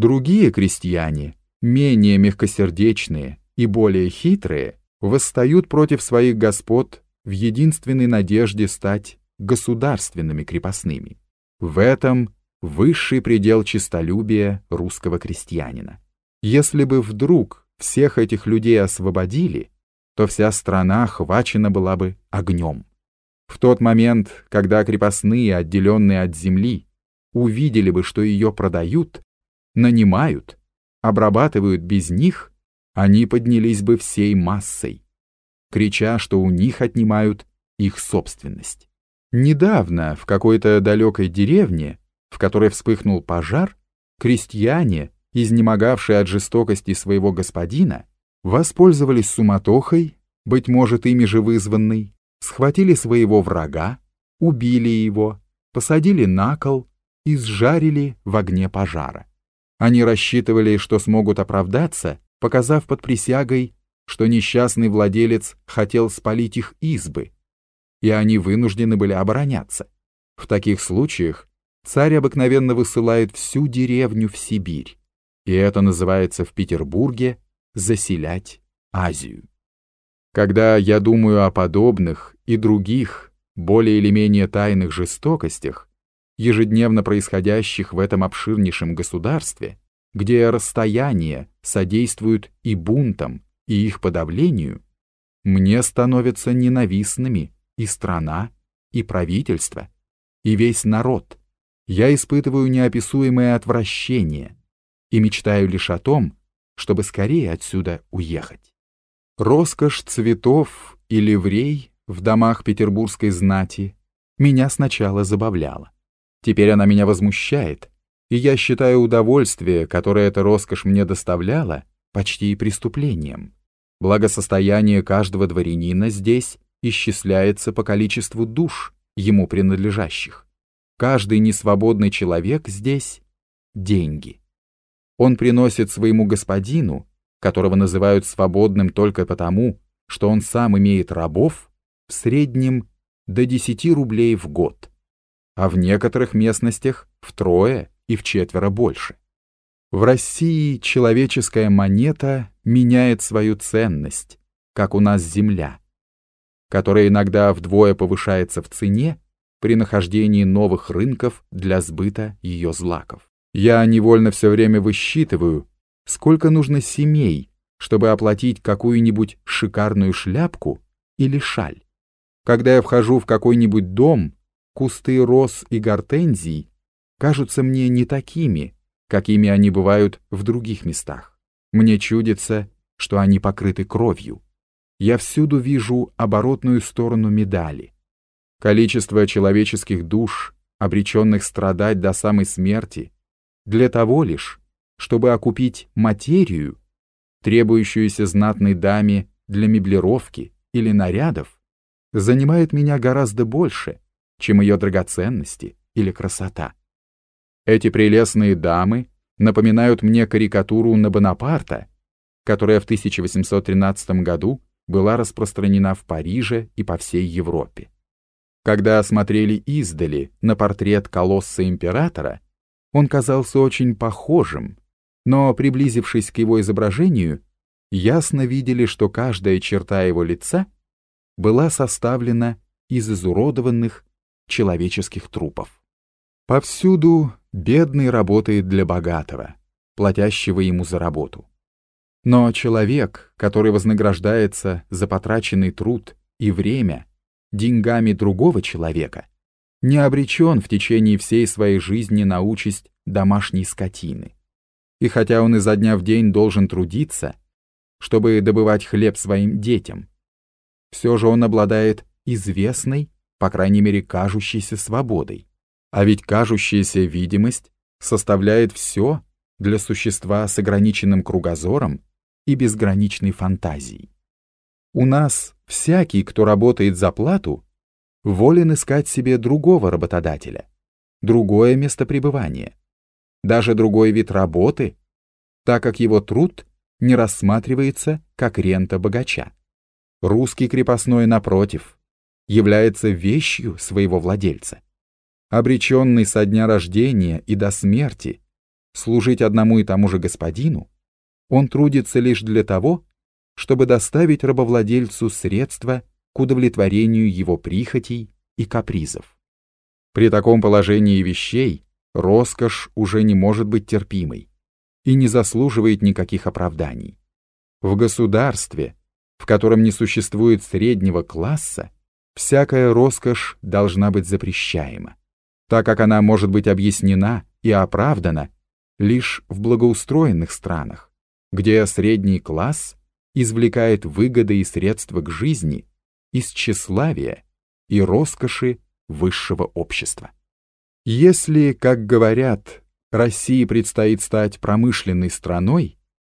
Другие крестьяне, менее мягкосердечные и более хитрые, восстают против своих господ в единственной надежде стать государственными крепостными. В этом высший предел честолюбия русского крестьянина. Если бы вдруг всех этих людей освободили, то вся страна охвачена была бы огнем. В тот момент, когда крепостные, отделенные от земли, увидели бы, что ее продают, нанимают, обрабатывают без них, они поднялись бы всей массой, крича, что у них отнимают их собственность. Недавно в какой-то далекой деревне, в которой вспыхнул пожар, крестьяне, изнемогавшие от жестокости своего господина, воспользовались суматохой, быть может, ими же вызванной, схватили своего врага, убили его, посадили на кол и сжарили в огне пожара. Они рассчитывали, что смогут оправдаться, показав под присягой, что несчастный владелец хотел спалить их избы, и они вынуждены были обороняться. В таких случаях царь обыкновенно высылает всю деревню в Сибирь, и это называется в Петербурге «заселять Азию». Когда я думаю о подобных и других, более или менее тайных жестокостях, ежедневно происходящих в этом обширнейшем государстве, где расстояние содействуют и бунтам, и их подавлению, мне становятся ненавистными и страна, и правительство, и весь народ. Я испытываю неописуемое отвращение и мечтаю лишь о том, чтобы скорее отсюда уехать. Роскошь цветов и ливрей в домах петербургской знати меня сначала забавляла. Теперь она меня возмущает, и я считаю удовольствие, которое эта роскошь мне доставляла, почти преступлением. Благосостояние каждого дворянина здесь исчисляется по количеству душ, ему принадлежащих. Каждый несвободный человек здесь — деньги. Он приносит своему господину, которого называют свободным только потому, что он сам имеет рабов, в среднем до 10 рублей в год, а в некоторых местностях втрое и в четверо больше. В России человеческая монета меняет свою ценность, как у нас земля, которая иногда вдвое повышается в цене при нахождении новых рынков для сбыта ее злаков. Я невольно все время высчитываю, сколько нужно семей, чтобы оплатить какую-нибудь шикарную шляпку или шаль. Когда я вхожу в какой-нибудь дом, кусты роз и гортензий кажутся мне не такими, какими они бывают в других местах. Мне чудится, что они покрыты кровью. Я всюду вижу оборотную сторону медали. Количество человеческих душ, обреченных страдать до самой смерти, для того лишь, чтобы окупить материю, требующуюся знатной даме для меблировки или нарядов, занимает меня гораздо больше, чем ее драгоценности или красота. Эти прелестные дамы напоминают мне карикатуру на Бонапарта, которая в 1813 году была распространена в Париже и по всей Европе. Когда осмотрели издали на портрет колосса императора, он казался очень похожим, но, приблизившись к его изображению, ясно видели, что каждая черта его лица была составлена из изуродованных человеческих трупов. Повсюду бедный работает для богатого, платящего ему за работу. Но человек, который вознаграждается за потраченный труд и время деньгами другого человека, не обречен в течение всей своей жизни на участь домашней скотины. И хотя он изо дня в день должен трудиться, чтобы добывать хлеб своим детям, все же он обладает известной, по крайней мере кажущейся свободой. А ведь кажущаяся видимость составляет все для существа с ограниченным кругозором и безграничной фантазией. У нас всякий, кто работает за плату, волен искать себе другого работодателя, другое место пребывания, даже другой вид работы, так как его труд не рассматривается как рента богача. Русский крепостной, напротив, является вещью своего владельца. Обреченный со дня рождения и до смерти служить одному и тому же господину, он трудится лишь для того, чтобы доставить рабовладельцу средства к удовлетворению его прихотей и капризов. При таком положении вещей роскошь уже не может быть терпимой и не заслуживает никаких оправданий. В государстве, в котором не существует среднего класса, всякая роскошь должна быть запрещаема, так как она может быть объяснена и оправдана лишь в благоустроенных странах, где средний класс извлекает выгоды и средства к жизни из тщеславия и роскоши высшего общества. Если, как говорят, России предстоит стать промышленной страной,